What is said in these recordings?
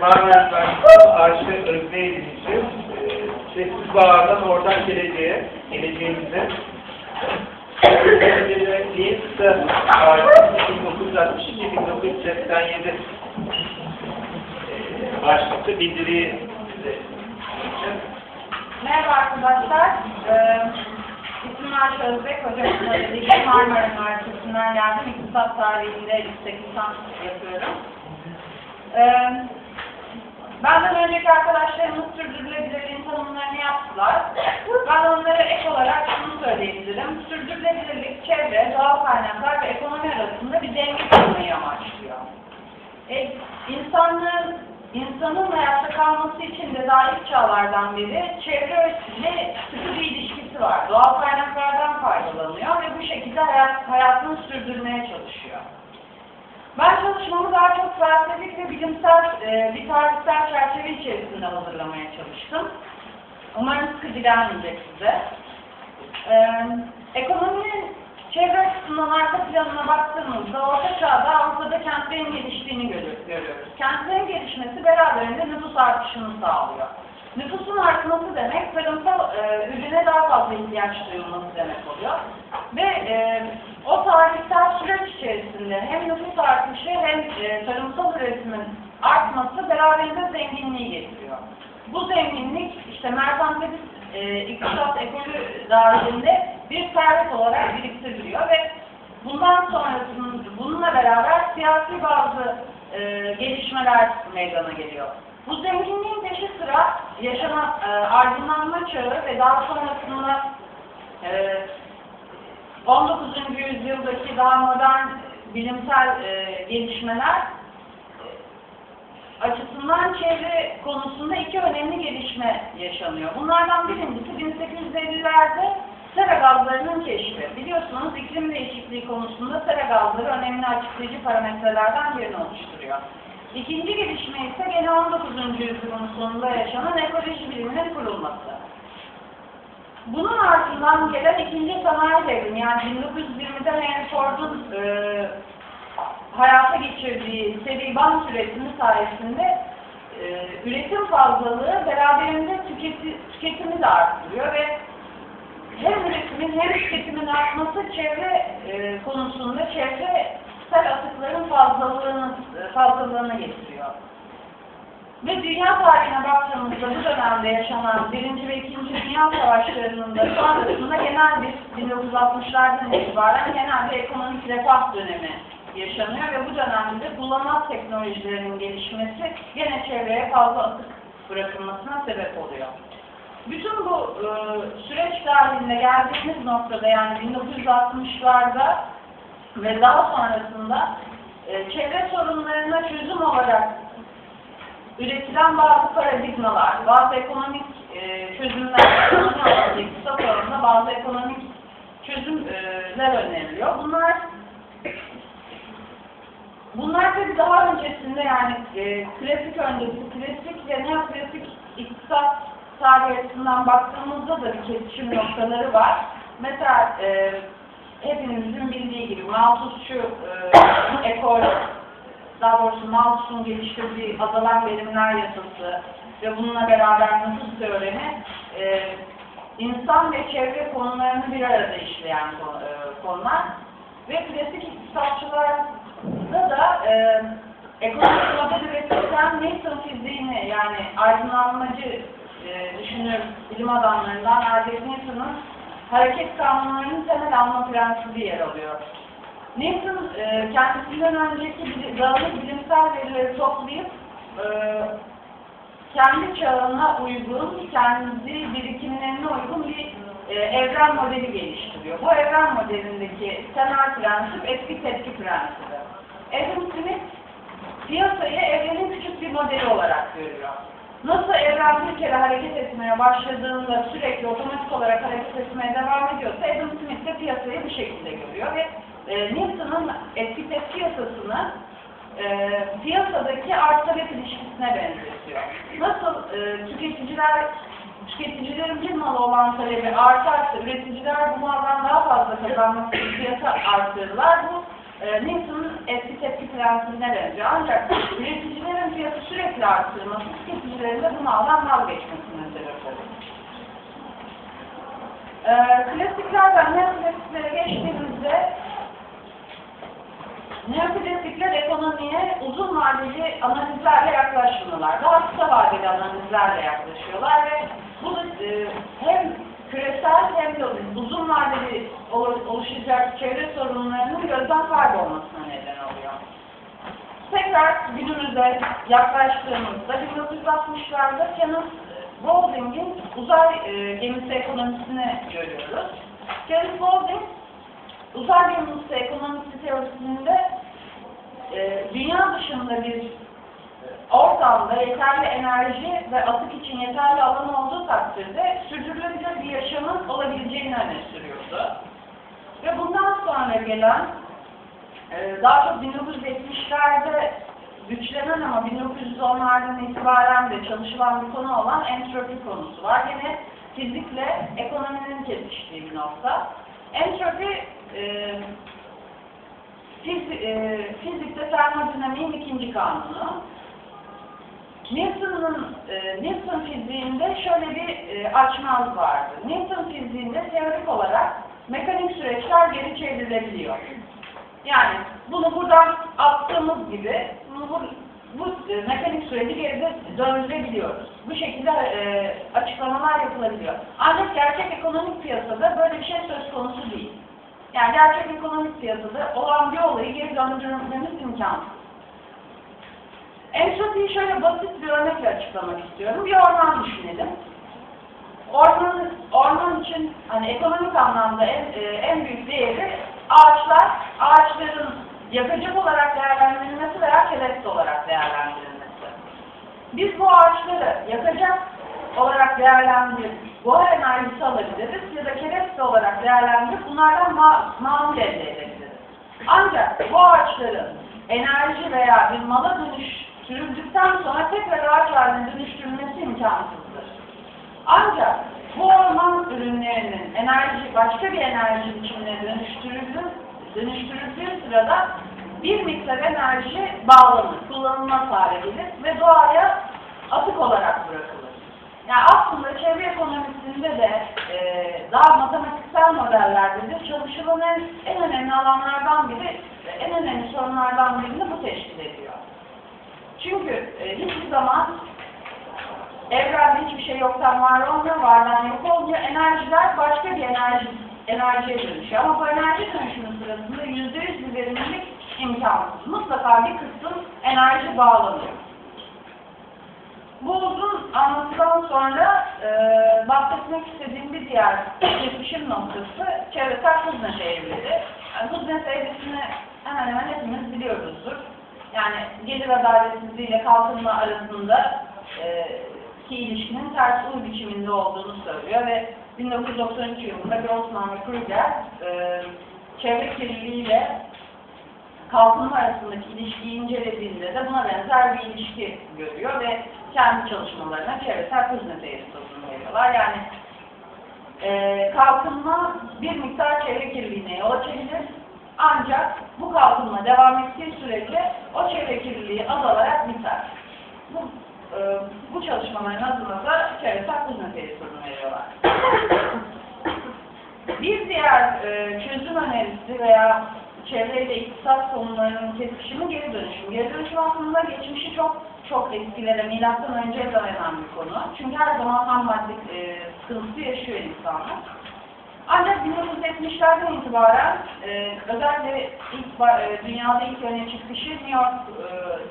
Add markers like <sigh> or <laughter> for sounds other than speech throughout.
Marmaris Üniversitesi Arşiv Özdeğilim için e, sessiz bağlardan oradan geleceğe, geleceğimize kısa tarihi 1962-1987 e, başlıklı bildiriyi size Merhaba arkadaşlar. Ee, İsmim Ayşe Özbek. Hocamızla birlikte Marmara Üniversitesi'nden geldim. İktisat tarihinde yüksek lisans yapıyorum. Ee, benden önceki arkadaşlarımız sürdürülebilirliğin tanımlarını yaptılar. Ben onlara ek olarak şunu söyleyebilirim. Sürdürülebilirlik, çevre, doğal kaynaklar ve ekonomi arasında bir denge kurmayı amaçlıyor. E, insanlığın, insanın hayatta kalması için de daha ilk çağlardan beri çevreyle sıkı bir ilişkisi var. Doğal kaynaklardan faydalanıyor ve bu şekilde hayat, hayatını sürdürmeye çalışıyor. Ben çalışmamı daha çok felsefik ve bilimsel e, bir tarihsel çerçeve içerisinde hazırlamaya çalıştım. Umarım sıkıcı gelmeyecek size. Ee, ekonominin çevre açısından arka planına baktığımızda Orta Çağ'da Avrupa'da kentlerin geliştiğini görü- görüyoruz. Kentlerin gelişmesi beraberinde nüfus artışını sağlıyor. Nüfusun artması demek tarımsal e, ürüne daha fazla ihtiyaç duyulması demek oluyor. Ve e, o tarihsel süreç içerisinde hem nüfus artışı hem e, tarımsal üretimin artması beraberinde zenginliği getiriyor. Bu zenginlik işte merkantilist e, iktisat ekolü dahilinde bir servet olarak biriktiriliyor ve bundan sonrasında bununla beraber siyasi bazı e, gelişmeler meydana geliyor. Bu zenginliğin peşi sıra yaşanan e, aydınlanma çağı ve daha sonrasında e, 19. yüzyıldaki daha modern bilimsel e, gelişmeler açısından çevre konusunda iki önemli gelişme yaşanıyor. Bunlardan birincisi 1850'lerde sera gazlarının keşfi. Biliyorsunuz iklim değişikliği konusunda sera gazları önemli açıklayıcı parametrelerden birini oluşturuyor. İkinci gelişme ise gene 19. yüzyılın sonunda yaşanan ekoloji biliminin kurulması. Bunun ardından gelen ikinci sanayi devrimi yani 1920'de Henry Ford'un e, hayata geçirdiği seri bant üretimi sayesinde e, üretim fazlalığı beraberinde tüketi, tüketimi de arttırıyor ve hem üretimin hem tüketimin artması çevre e, konusunda çevresel atıkların fazlalığını, fazlalığını getiriyor. Ve dünya tarihine baktığımızda bu dönemde yaşanan birinci ve ikinci dünya savaşlarının da sonrasında genel bir 1960'lardan itibaren genel bir ekonomik refah dönemi yaşanıyor ve bu dönemde kullanılan teknolojilerin gelişmesi gene çevreye fazla atık bırakılmasına sebep oluyor. Bütün bu e, süreç dahilinde geldiğimiz noktada yani 1960'larda ve daha sonrasında e, çevre sorunlarına çözüm olarak üretilen bazı paradigmalar, bazı ekonomik e, çözümler, <coughs> iktisat alanında bazı ekonomik çözümler öneriliyor. Bunlar Bunlar tabii daha öncesinde yani e, klasik öncesi, klasik ve neoklasik iktisat tarihi açısından baktığımızda da bir kesişim noktaları var. Mesela e, hepimizin bildiği gibi Malthus şu e, ekol, daha doğrusu Malthus'un geliştirdiği azalan verimler yasası ve bununla beraber nüfus teoremi e, insan ve çevre konularını bir arada işleyen e, konular ve klasik iktisatçılarda da e, ekonomik model üretirken Newton fiziğini yani aydınlanmacı e, düşünür bilim adamlarından Isaac Newton'un hareket kanunlarının temel alma prensibi yer alıyor. Newton e, kendisinden önceki dağınık bilimsel verileri toplayıp e, kendi çağına uygun, kendi birikimlerine uygun bir e, evren modeli geliştiriyor. Bu evren modelindeki temel prensip etki tepki prensibi. Adam Smith piyasayı evrenin küçük bir modeli olarak görüyor. Nasıl evren bir kere hareket etmeye başladığında sürekli otomatik olarak hareket etmeye devam ediyorsa Adam Smith de piyasayı bu şekilde görüyor ve e, Newton'un etki tepki yasasını e, piyasadaki arz talep ilişkisine benzetiyor. Nasıl e, tüketiciler tüketicilerin bir malı olan talebi artarsa üreticiler bu maldan daha fazla kazanmak için fiyata artırırlar. Bu e, Newton'un etki tepki prensibine benziyor. Ancak üreticilerin fiyatı sürekli arttırması tüketicilerin bu maldan vazgeçmesine sebep olur. Ee, klasiklerden neoklasiklere geçtiğimizde neoklasikler ekonomiye uzun vadeli analizlerle yaklaşmıyorlar. Daha kısa vadeli analizlerle yaklaşıyorlar ve bu da e, hem küresel hem de uzun vadeli olu- oluşacak çevre sorunlarının gözden kaybolmasına neden oluyor. Tekrar günümüze yaklaştığımızda 1960'larda Kenneth Boulding'in uzay e, gemisi ekonomisini görüyoruz. Kenneth Boulding uzay gemisi ekonomisi teorisinde e, dünya dışında bir ortamda yeterli enerji ve atık için yeterli alan olduğu takdirde sürdürülebilir bir yaşamın olabileceğini öne sürüyordu. Ve bundan sonra gelen ee, daha çok 1970'lerde güçlenen ama 1910'lardan itibaren de çalışılan bir konu olan entropi konusu var. Yine fizikle ekonominin kesiştiği bir nokta. Entropi e, e, fizikte termodinamiğin ikinci kanunu. Newton'un e, Newton fiziğinde şöyle bir e, açmaz vardı. Newton fiziğinde teorik olarak mekanik süreçler geri çevrilebiliyor. Yani bunu buradan attığımız gibi bu, bu e, mekanik süreci geride döndürebiliyoruz. Bu şekilde e, açıklamalar yapılabiliyor. Ancak gerçek ekonomik piyasada böyle bir şey söz konusu değil. Yani gerçek ekonomik piyasada olan bir olayı geri döndürmemiz imkansız. Entropiyi şöyle basit bir örnekle açıklamak istiyorum. Bir orman düşünelim. Orman, orman için hani ekonomik anlamda en, e, en büyük değeri ağaçlar, ağaçların yakacak olarak değerlendirilmesi veya kelebek olarak değerlendirilmesi. Biz bu ağaçları yakacak olarak değerlendirip buhar enerjisi alabiliriz ya da kelebek olarak değerlendirip bunlardan ma mamul elde edebiliriz. Ancak bu ağaçların enerji veya bir mala dönüştürüldükten sonra tekrar ağaç haline dönüştürülmesi imkansızdır. Ancak bu orman ürünlerinin enerji, başka bir enerji biçimine dönüştürüldüğü, dönüştürüldüğü sırada bir miktar enerji bağlanır, kullanılmaz hale gelir ve doğaya atık olarak bırakılır. Yani aslında çevre ekonomisinde de e, daha matematiksel modellerde de çalışılan en, en önemli alanlardan biri, en önemli sorunlardan birini bu teşkil ediyor. Çünkü e, hiçbir zaman evrende hiçbir şey yoktan var olmuyor, vardan yok olmuyor. Enerjiler başka bir enerji enerjiye dönüşüyor. Ama bu enerji dönüşümü sırasında yüzde yüz bir verimlilik imkansız. Mutlaka bir kısım enerji bağlanıyor. Bu uzun anlatıdan sonra e, bahsetmek istediğim bir diğer kesişim noktası çevresel hız neşe evleri. Yani hız neşe evresini hemen hemen hepimiz biliyoruzdur. Yani gelir adaletsizliği ile kalkınma arasında e, ki ilişkinin ters uy biçiminde olduğunu söylüyor ve 1993 yılında Grossman ve Kruger e, çevre kirliliğiyle kalkınma arasındaki ilişkiyi incelediğinde de buna benzer bir ilişki görüyor ve kendi çalışmalarına çevresel meselesi adını veriyorlar. Yani e, kalkınma bir miktar çevre kirliliğine yol açabilir. Ancak bu kalkınma devam ettiği sürece o çevre kirliliği azalarak biter. Bu, e, bu çalışmaların adına da hız meselesi adını veriyorlar. <coughs> Bir diğer e, çözüm önerisi veya çevreyle iktisat konularının kesişimi geri dönüşüm. Geri dönüşüm aslında geçmişi çok çok eskilere, milattan önce dayanan bir konu. Çünkü her zaman ham madde e, sıkıntısı yaşıyor insanlar. Ancak 1970'lerden itibaren e, özellikle ilk, e, dünyada ilk öne çıkışı New York,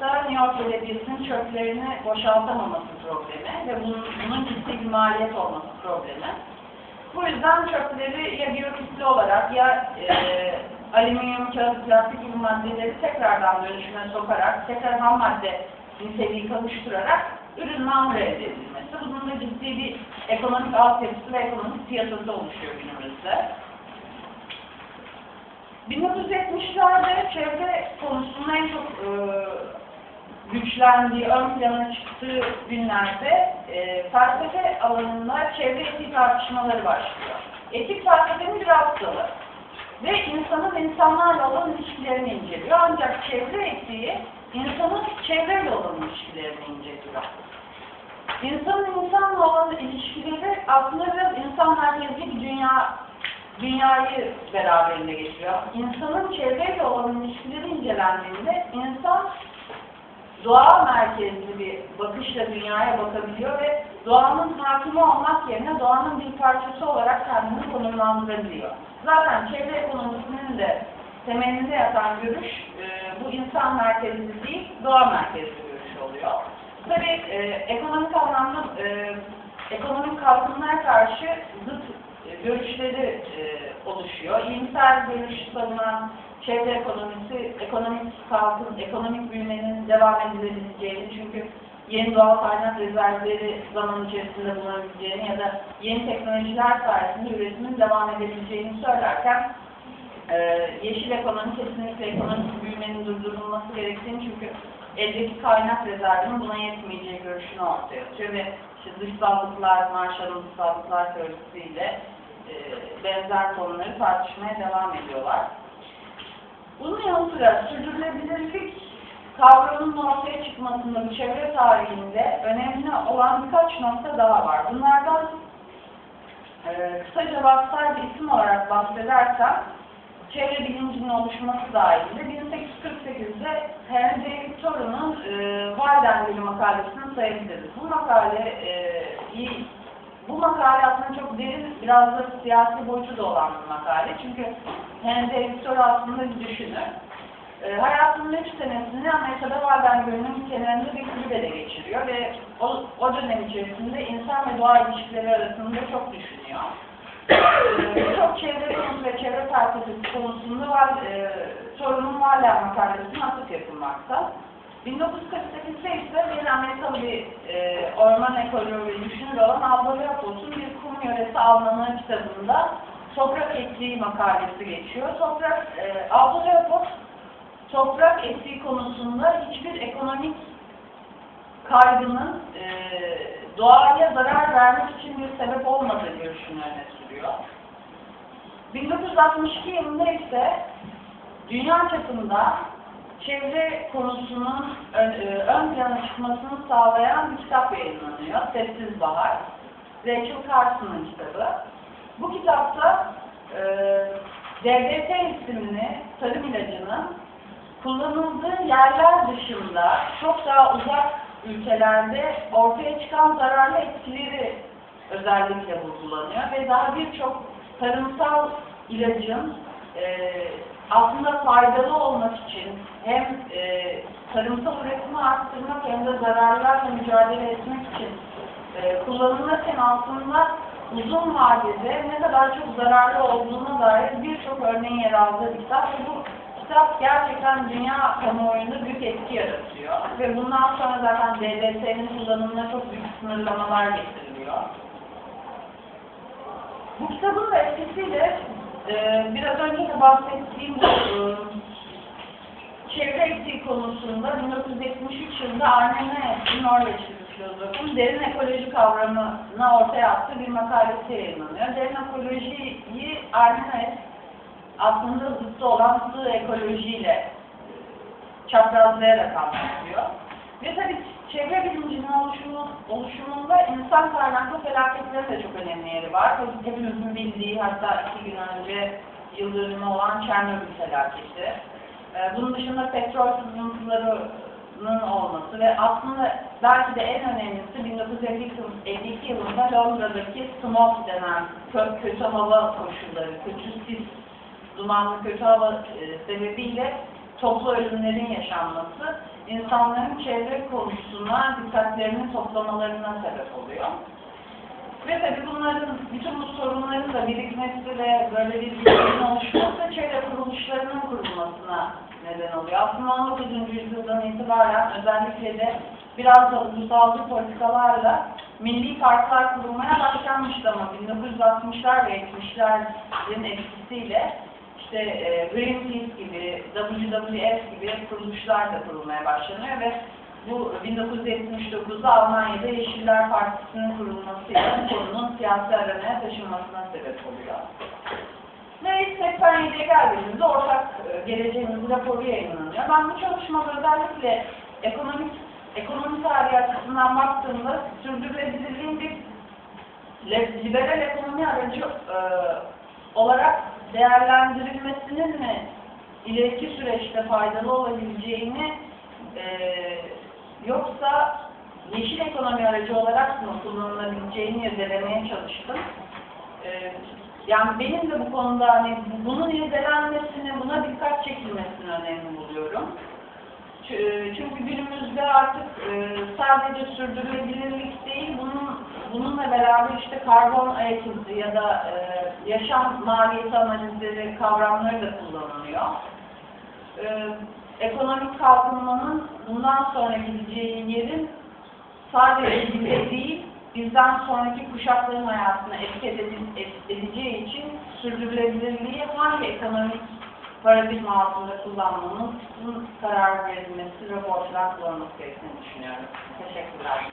e, New York Belediyesi'nin çöplerini boşaltamaması problemi ve bunun, bunun ciddi bir maliyet olması problemi. Bu yüzden çöpleri ya biyokütle olarak ya e, alüminyum, kağıt, plastik gibi maddeleri tekrardan dönüşüme sokarak, tekrar ham madde niteliği kavuşturarak ürün mamur elde edilmesi. Bunun ciddi bir ekonomik altyapısı ve ekonomik piyasası oluşuyor günümüzde. 1970'lerde çevre konusunun en çok e, güçlendiği, ön plana çıktığı günlerde e, felsefe alanında çevre etik tartışmaları başlıyor. Etik felsefenin bir alt dalı ve insanın insanlarla olan ilişkilerini inceliyor. Ancak çevre etiği insanın çevreyle olan ilişkilerini inceliyor. İnsanın insanla olan ilişkileri aslında biraz insan merkezli bir dünya dünyayı beraberinde getiriyor. İnsanın çevreyle olan ilişkileri incelendiğinde insan doğa merkezli bir bakışla dünyaya bakabiliyor ve doğanın hakimi olmak yerine doğanın bir parçası olarak kendini konumlandırabiliyor. Zaten çevre ekonomisinin de temelinde yatan görüş bu insan merkezli değil, doğa merkezli görüş oluyor. Tabii e, ekonomik anlamda e, ekonomik kalkınmaya karşı zıt e, görüşleri e, oluşuyor. İyimser görüş savunan çevre ekonomisi, ekonomik kalkın, ekonomik büyümenin devam edilebileceğini çünkü yeni doğal kaynak rezervleri zaman içerisinde bulunabileceğini ya da yeni teknolojiler sayesinde üretimin devam edebileceğini söylerken e, yeşil ekonomi kesinlikle ekonomik büyümenin durdurulması gerektiğini çünkü eldeki kaynak rezervinin buna yetmeyeceği görüşünü ortaya atıyor ve işte dışsallıklar, Marshall'ın dışsallıklar teorisiyle e, benzer konuları tartışmaya devam ediyorlar. Bunun yanı sıra sürdürülebilirlik kavramının ortaya çıkmasında bu çevre tarihinde önemli olan birkaç nokta daha var. Bunlardan e, kısaca vasıtay bir isim olarak bahsedersem çevre bilincinin oluşması dahilinde 1848'de Henry David Thoreau'nun e, Walden Gölü makalesini sayabiliriz. Bu makale e, bu makale aslında çok derin, biraz da siyasi boyutu da olan bir makale. Çünkü Henry David Thoreau aslında bir düşünür. E, hayatının üç senesini Amerika'da Walden Gölü'nün kenarında bir kulübede geçiriyor ve o, o dönem içerisinde insan ve doğa ilişkileri arasında çok düşünüyor. Çok çevre konusu ve çevre felsefesi konusunda var, e, sorunun hala makalesine atıf yapılmakta. 1948'de ise bir Amerikalı bir e, orman ekoloğu ve düşünür olan Aldo Leopold'un bir kum yöresi Almanı kitabında toprak ettiği makalesi geçiyor. Toprak, e, Aldo Leopold toprak ettiği konusunda hiçbir ekonomik kaygının e, doğaya zarar vermek için bir sebep olmadığı görüşünü öne sürüyor. 1962 yılında ise dünya çapında çevre konusunun ön, e, ön plana çıkmasını sağlayan bir kitap yayınlanıyor. Sessiz Bahar. Rachel Carson'ın kitabı. Bu kitapta e, DDT isimli tarım ilacının kullanıldığı yerler dışında çok daha uzak ülkelerde ortaya çıkan zararlı etkileri özellikle vurgulanıyor ve daha birçok tarımsal ilacın e, aslında faydalı olmak için hem e, tarımsal üretimi arttırmak hem de zararlarla mücadele etmek için e, kullanılırken aslında uzun vadede ne kadar çok zararlı olduğuna dair birçok örneğin yer aldığı kitap bu kitap gerçekten dünya kamuoyunda büyük etki yaratıyor. Ve bundan sonra zaten DDT'nin kullanımına çok büyük sınırlamalar getiriliyor. Bu kitabın da etkisiyle e, biraz önce de bahsettiğim e, çevre etiği konusunda 1973 yılında Arne Norveçli filozofun derin ekoloji kavramını ortaya attığı bir makalesi yayınlanıyor. Derin ekolojiyi Arne aslında zıttı olan sığ ekolojiyle çaprazlayarak anlatıyor. Ve tabii çevre bilincinin oluşumu, oluşumunda insan kaynaklı felaketlerin de çok önemli yeri var. Tabii hepimizin bildiği hatta iki gün önce yıl dönümü olan Çernobil felaketi. Ee, bunun dışında petrol sızıntılarının olması ve aslında belki de en önemlisi 1952 yılında Londra'daki smog denen kö kötü hava koşulları, kötü sis dumanlı kötü hava e, sebebiyle toplu ölümlerin yaşanması insanların çevre konusuna dikkatlerini toplamalarına sebep oluyor. Ve tabii bunların, bütün bu sorunların da birikmesi ve böyle bir bilginin oluşması çevre kuruluşlarının kurulmasına neden oluyor. Aslında 19. yüzyıldan itibaren özellikle de biraz da ulusalcı politikalarla milli parklar kurulmaya başlanmıştı ama 1960'lar ve 70'lerin etkisiyle işte e, Greenpeace gibi, WWF gibi kuruluşlar da kurulmaya başlanıyor ve bu 1979'da Almanya'da Yeşiller Partisi'nin kurulmasıyla konunun siyasi aranaya taşınmasına sebep oluyor. Ve 87'ye geldiğimizde ortak e, geleceğimiz raporu yayınlanıyor. Ben bu çalışmada özellikle ekonomik ekonomi tarihi açısından baktığımda sürdürülebilirliğin bir liberal ekonomi aracı e, olarak değerlendirilmesinin mi ileriki süreçte faydalı olabileceğini e, yoksa yeşil ekonomi aracı olarak mı kullanılabileceğini irdelemeye çalıştım. E, yani benim de bu konuda hani bunun irdelenmesini, buna dikkat çekilmesini önemli buluyorum. Çünkü günümüzde artık e, sadece sürdürülebilirlik değil, bunun bununla beraber işte karbon ayak izi ya da e, yaşam maliyeti analizleri kavramları da kullanılıyor. E, ekonomik kalkınmanın bundan sonra gideceği yerin sadece bize değil, bizden sonraki kuşakların hayatına etki ede- et- edeceği için sürdürülebilirliği hangi ekonomik paradigma altında kullanmamız, bunun karar verilmesi ve borçlar kullanılması gerektiğini düşünüyorum. Teşekkürler.